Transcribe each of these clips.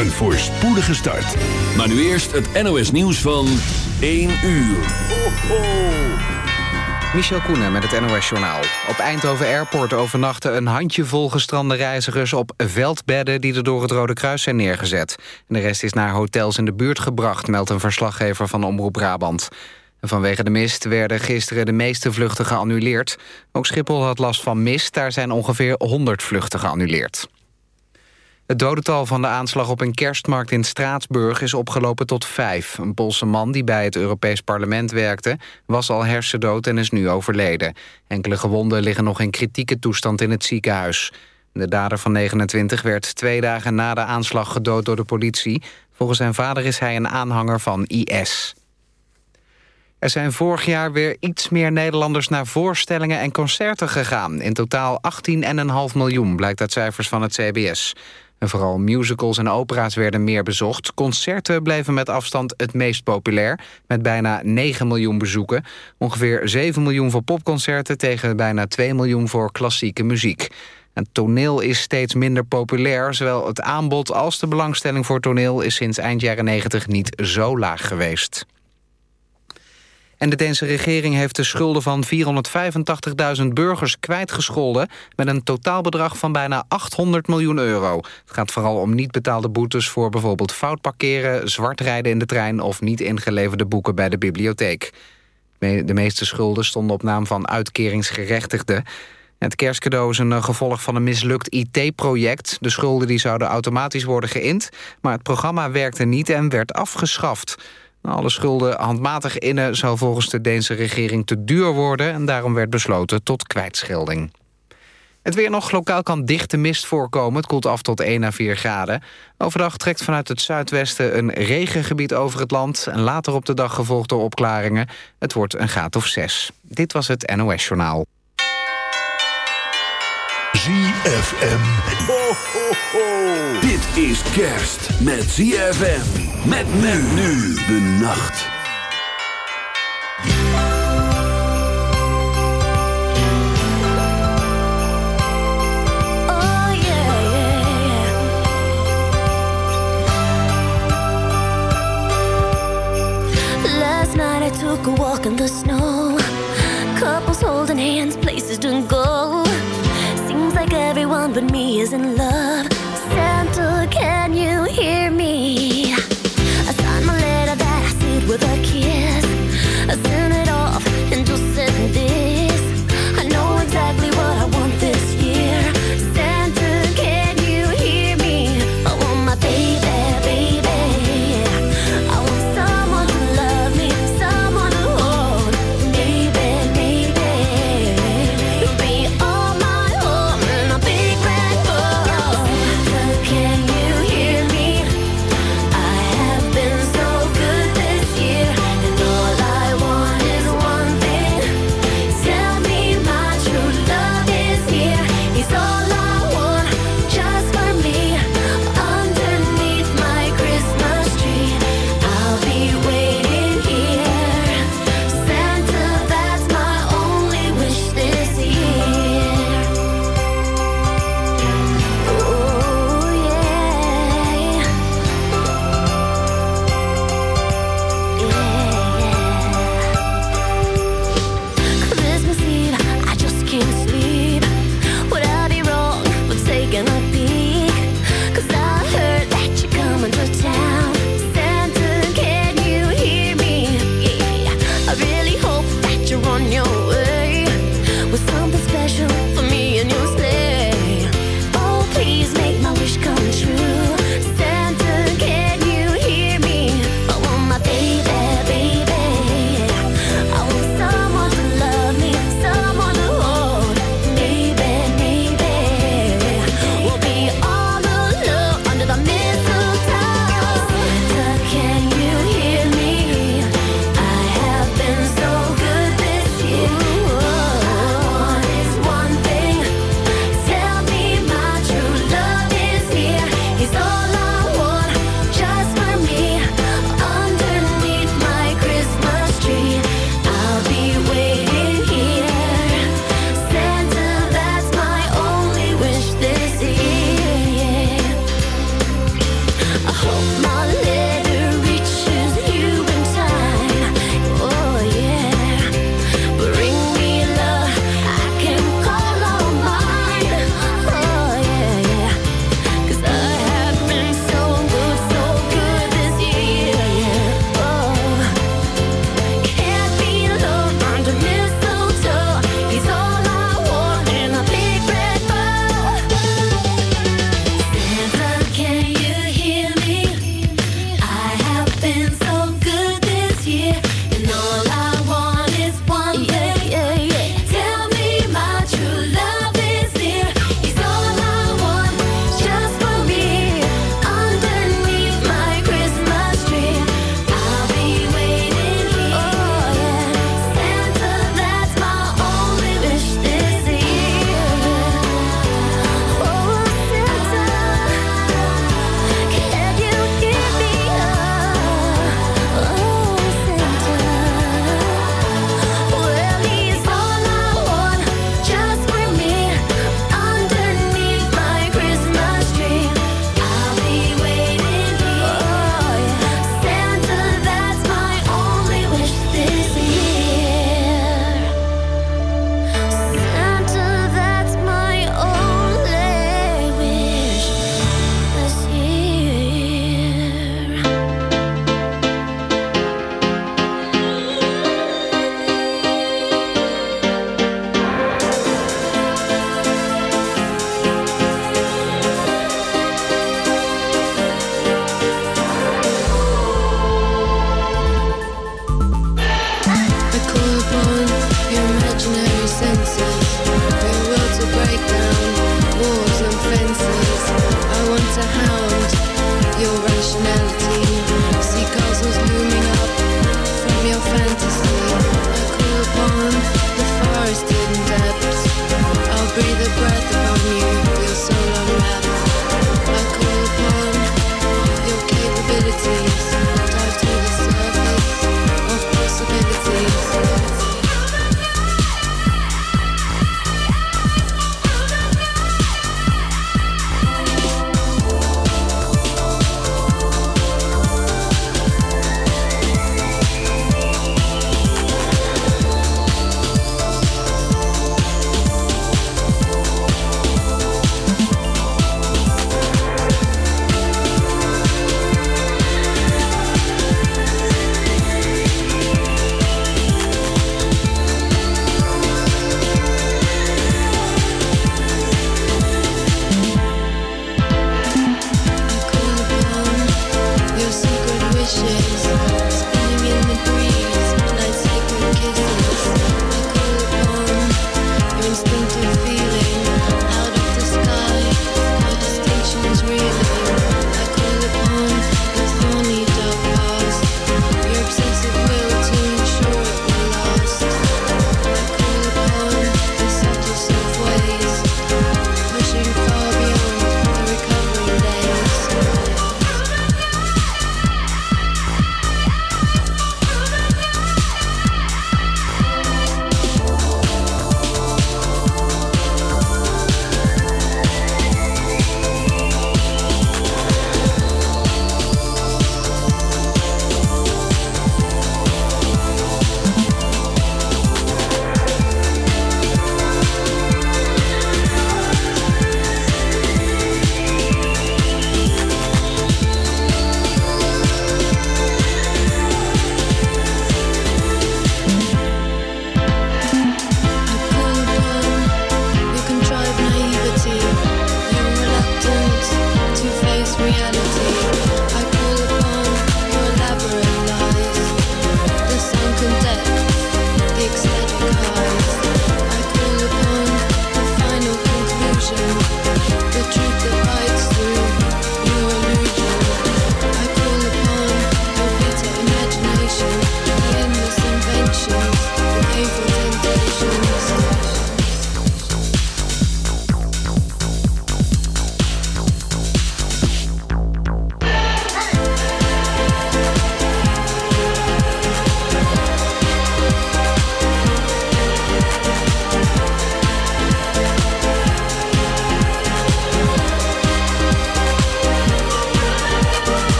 Een voorspoedige start. Maar nu eerst het NOS nieuws van 1 uur. Ho, ho. Michel Koenen met het NOS-journaal. Op Eindhoven Airport overnachten een handjevol gestrande reizigers... op veldbedden die er door het Rode Kruis zijn neergezet. En de rest is naar hotels in de buurt gebracht... meldt een verslaggever van Omroep Brabant. Vanwege de mist werden gisteren de meeste vluchten geannuleerd. Ook Schiphol had last van mist. Daar zijn ongeveer 100 vluchten geannuleerd. Het dodental van de aanslag op een kerstmarkt in Straatsburg is opgelopen tot vijf. Een Poolse man die bij het Europees Parlement werkte... was al hersendood en is nu overleden. Enkele gewonden liggen nog in kritieke toestand in het ziekenhuis. De dader van 29 werd twee dagen na de aanslag gedood door de politie. Volgens zijn vader is hij een aanhanger van IS. Er zijn vorig jaar weer iets meer Nederlanders naar voorstellingen en concerten gegaan. In totaal 18,5 miljoen, blijkt uit cijfers van het CBS. En vooral musicals en opera's werden meer bezocht. Concerten bleven met afstand het meest populair, met bijna 9 miljoen bezoeken. Ongeveer 7 miljoen voor popconcerten tegen bijna 2 miljoen voor klassieke muziek. En toneel is steeds minder populair. Zowel het aanbod als de belangstelling voor toneel is sinds eind jaren 90 niet zo laag geweest. En de Deense regering heeft de schulden van 485.000 burgers kwijtgescholden... met een totaalbedrag van bijna 800 miljoen euro. Het gaat vooral om niet betaalde boetes voor bijvoorbeeld fout parkeren... zwart rijden in de trein of niet ingeleverde boeken bij de bibliotheek. De meeste schulden stonden op naam van uitkeringsgerechtigden. Het kerstcadeau is een gevolg van een mislukt IT-project. De schulden die zouden automatisch worden geïnd... maar het programma werkte niet en werd afgeschaft... Alle schulden handmatig innen zou volgens de Deense regering te duur worden... en daarom werd besloten tot kwijtschelding. Het weer nog lokaal kan dichte mist voorkomen. Het koelt af tot 1 à 4 graden. Overdag trekt vanuit het zuidwesten een regengebied over het land... en later op de dag gevolgd door opklaringen. Het wordt een graad of 6. Dit was het NOS Journaal. ZFM. Ho, ho, ho. Dit is kerst met ZFM. Met men nu de nacht. Oh yeah, yeah, yeah. Last night I took a walk in the snow. Couples holding hands, places to go. Everyone but me is in love. Santa, can you hear me?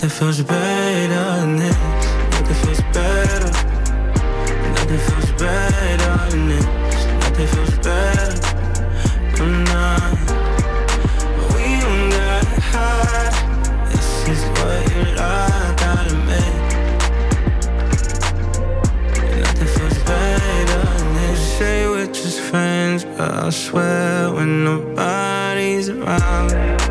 Nothing feels better than it. Nothing feels better. Nothing feels better than it. Nothing feels better. I'm. We don't gotta hide. This is what you like. Gotta. Nothing feels better than it. You say we're just friends, but I swear when nobody's around.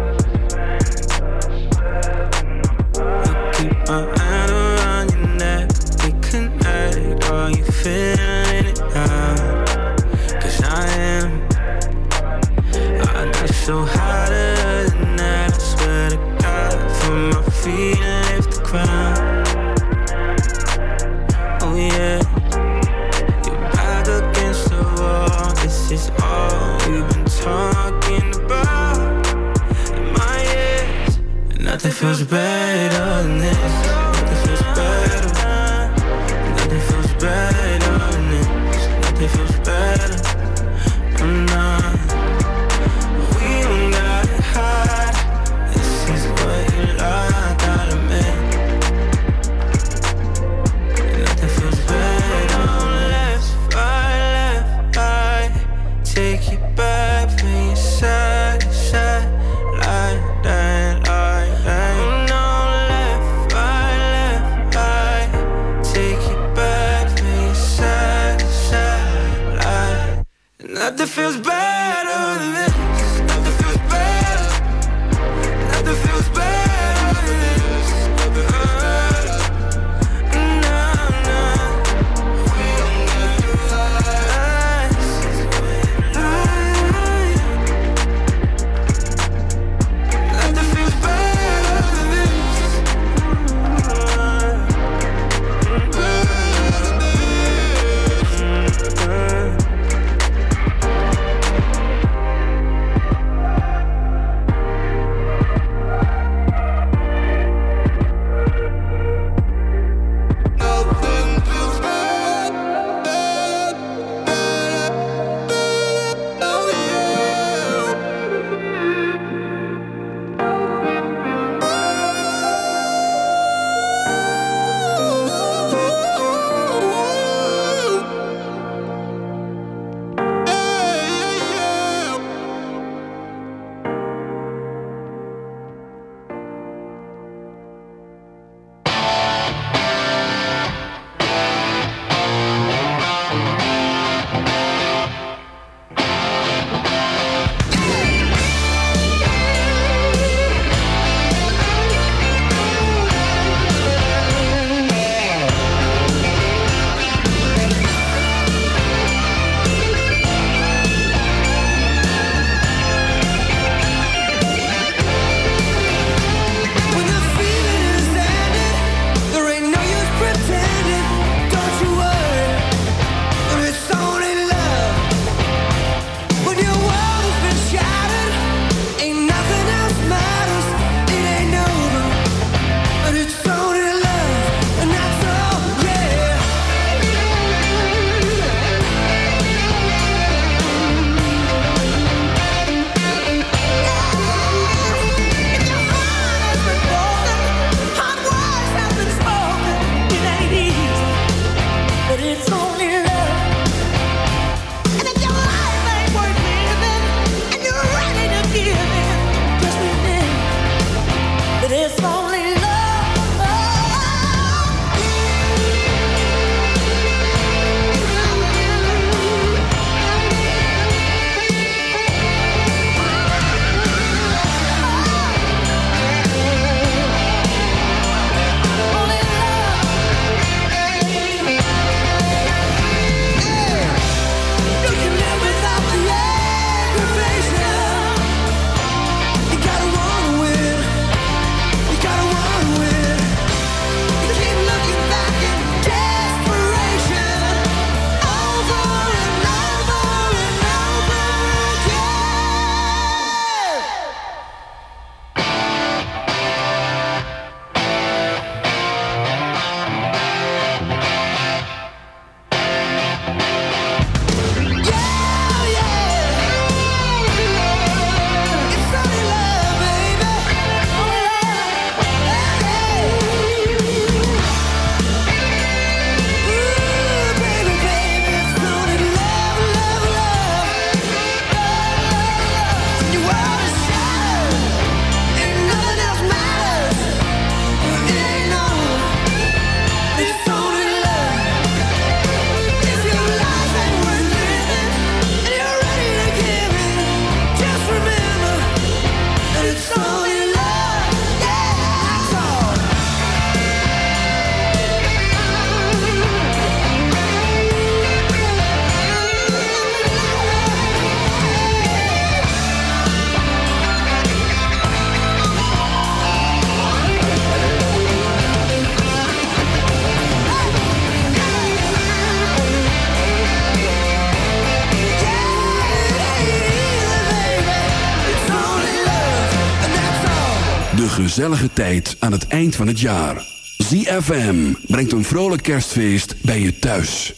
Gezellige tijd aan het eind van het jaar. ZFM brengt een vrolijk kerstfeest bij je thuis.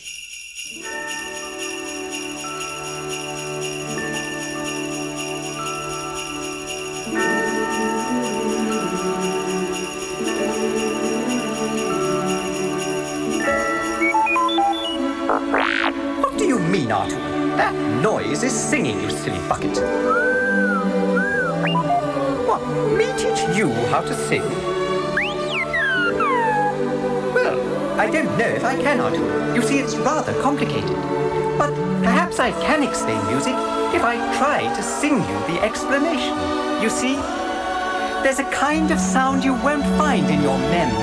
What do you mean, Artu? That noise is singing, you silly bucket. You how to sing? Well, I don't know if I can, Artoo. You see, it's rather complicated. But perhaps I can explain music if I try to sing you the explanation. You see, there's a kind of sound you won't find in your mem.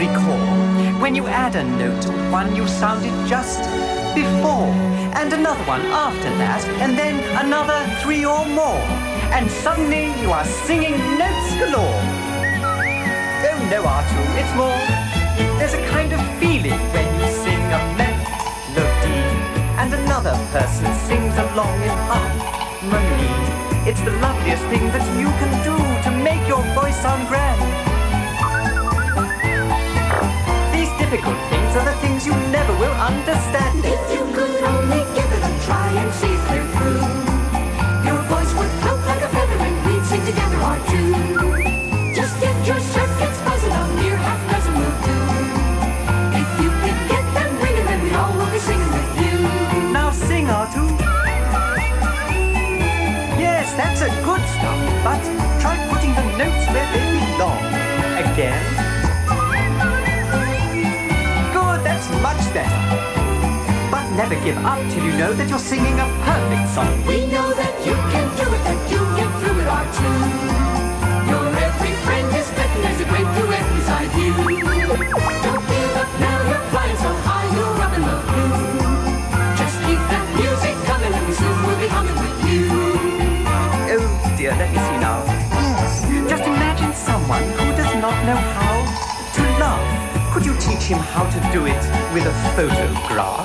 Recall. When you add a note to one you sounded just before, and another one after that, and then another three or more, and suddenly you are singing notes galore. Oh no, Artoo, it's more. There's a kind of feeling when you sing a melody, and another person sings along in harmony. It's the loveliest thing that you can do to make your voice sound grand. These difficult things are the things you never will understand. If you could give up till you know that you're singing a perfect song. We know that you can do it, that you get through it our tune. Your every friend is betting there's a great duet beside you. Don't give up now, you're flying so high, you're up in the blue. Just keep that music coming and we soon will be humming with you. Oh dear, let me see now. Yes, just imagine someone who does not know how to laugh. Could you teach him how to do it with a photograph?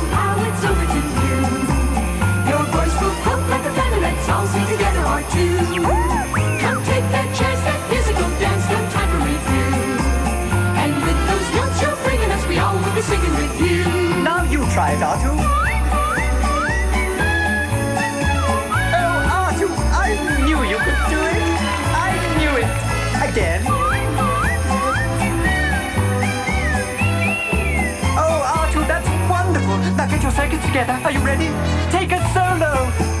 float like a feather, let's all sing together our tune. Come take that chance, that musical dance, no time for review. And with those notes you're bringing us, we all will be singing with you. Now you try it, Artoo. Oh, Artoo, I knew you could do it. I knew it. Again. Oh, Artoo, that's wonderful. Now get your circuits together. Are you ready? Take a solo.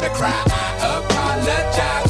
Your daughter cry. I apologize.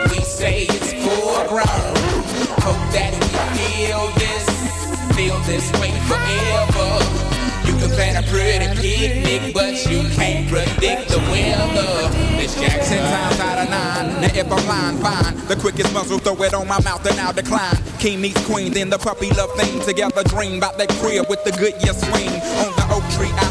Say it's full grown. Hope that we feel this, feel this way forever. You can plan a pretty picnic, but you can't predict the weather. Miss Jackson times out of nine. Now if I'm lying, fine. The quickest muzzle, throw it on my mouth and I'll decline. King meets queen, then the puppy love thing. Together dream about that crib with the Goodyear swing. On the oak tree, I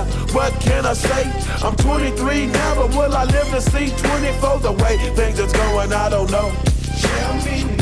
What can I say? I'm 23 now, but will I live to see 24? The way things is going, I don't know. Tell me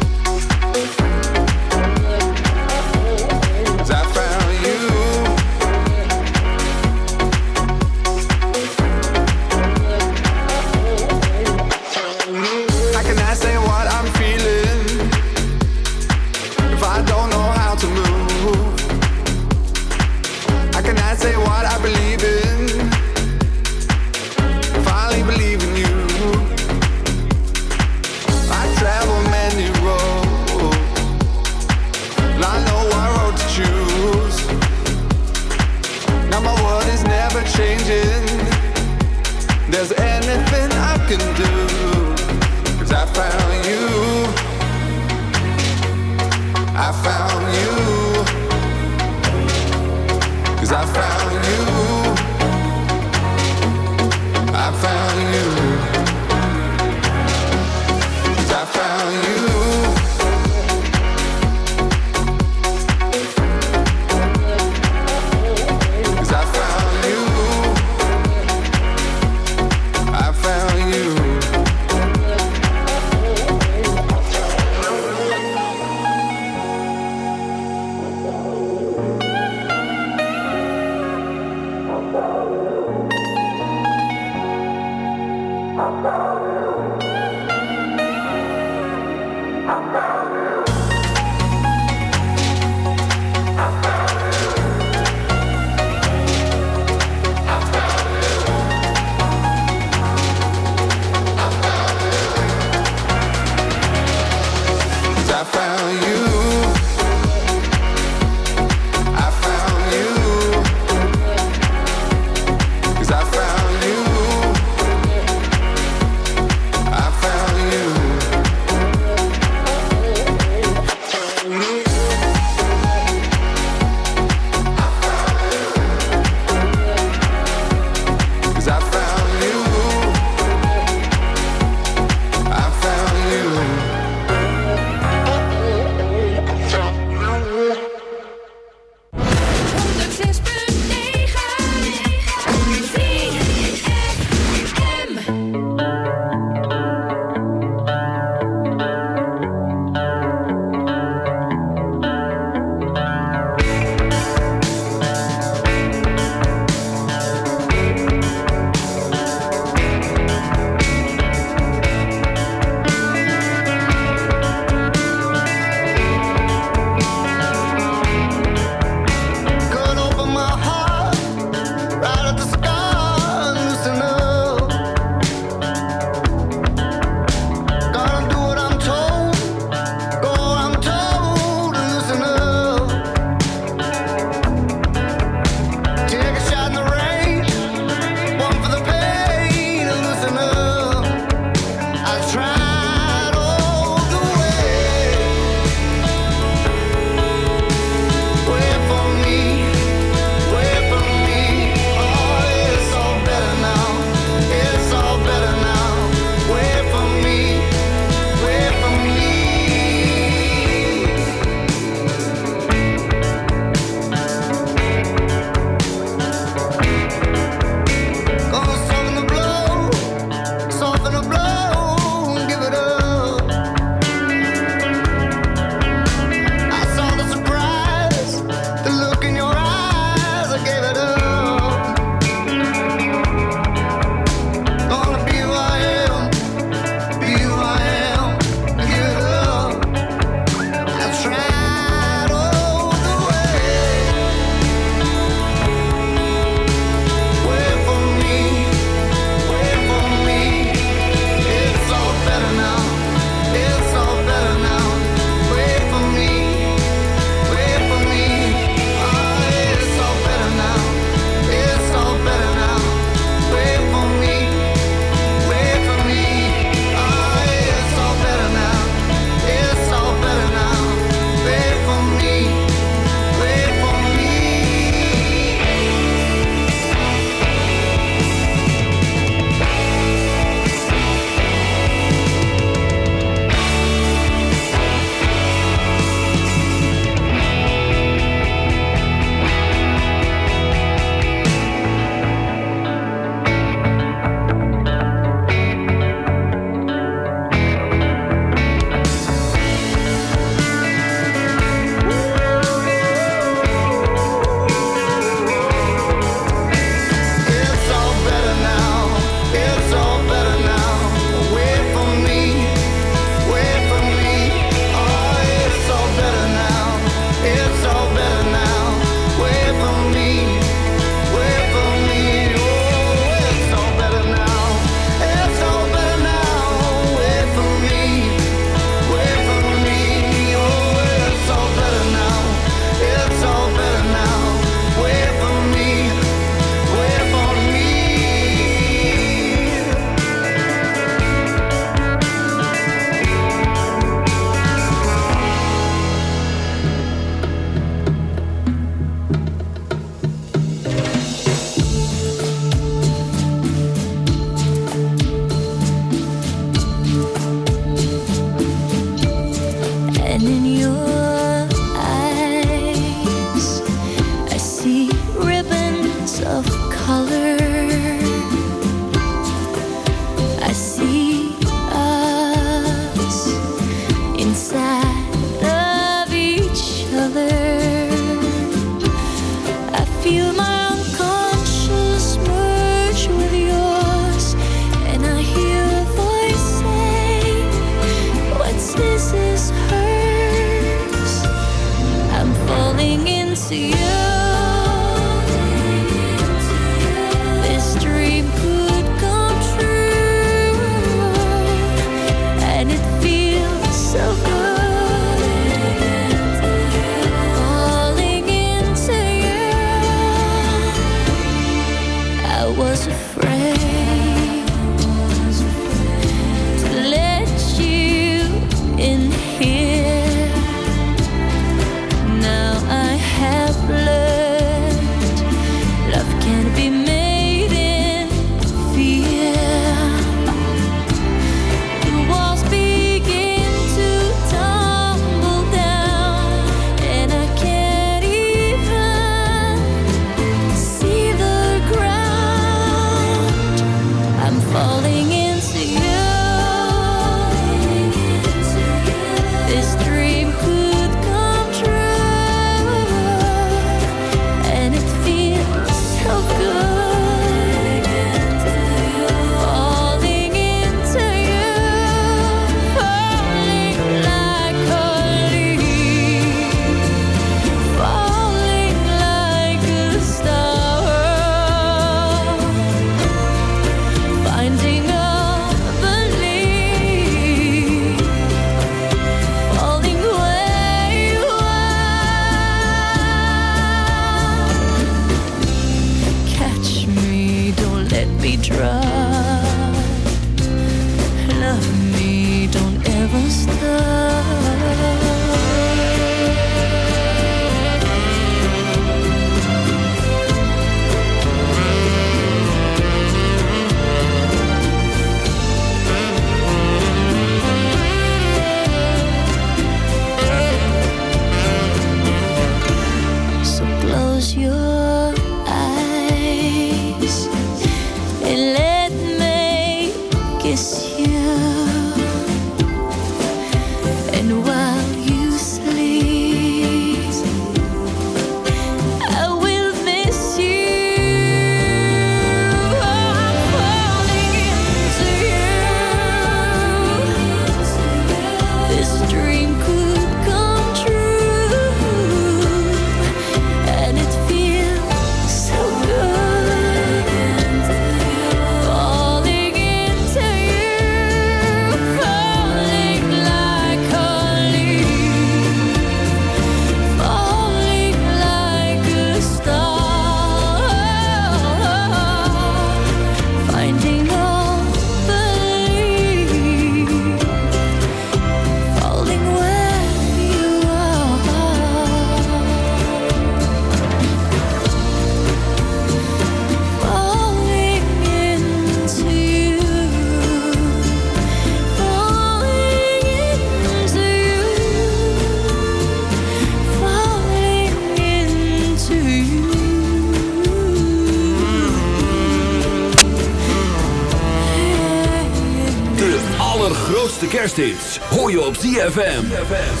Hoi je op ZFM.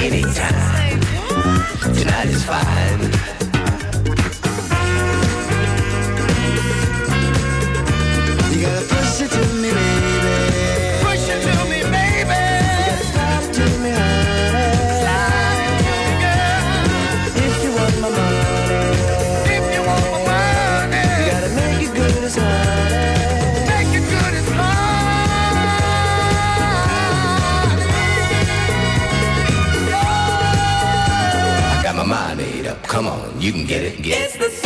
anytime. Tonight is fine. You can get it. Get it's it.